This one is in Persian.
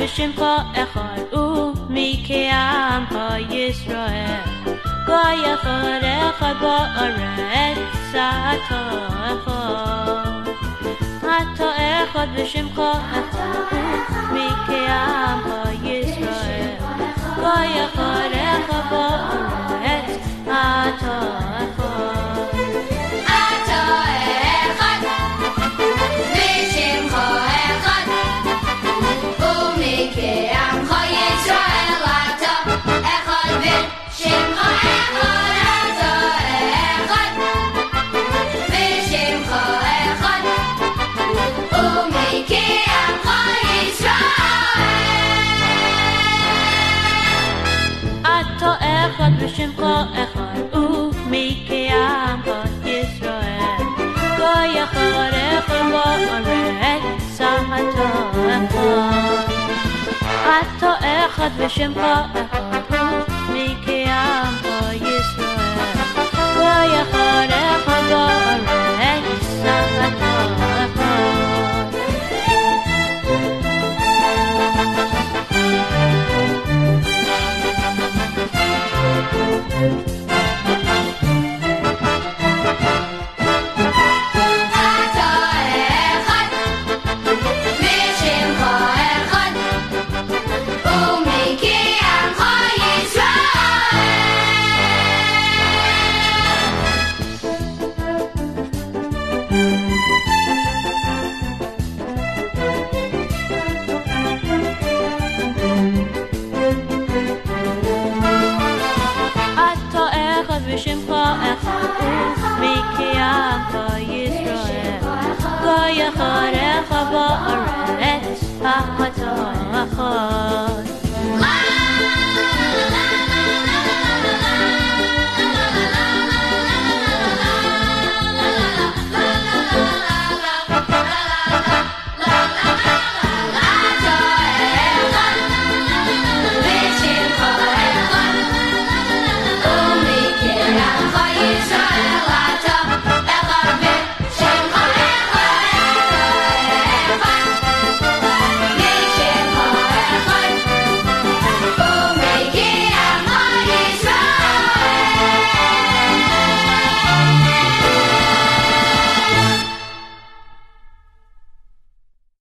בשמך אחד ומקיימך ישראל. גוי אחד אחד בארץ אתה אחד. אתה אחד בשמך אחד ומקיימך دوشم خو اخار او می که آم خواد اسرائیل گای خار خوا آره ساحت آم خواد حتی اخد بشم خو I'll khaba ara ha ha ta khare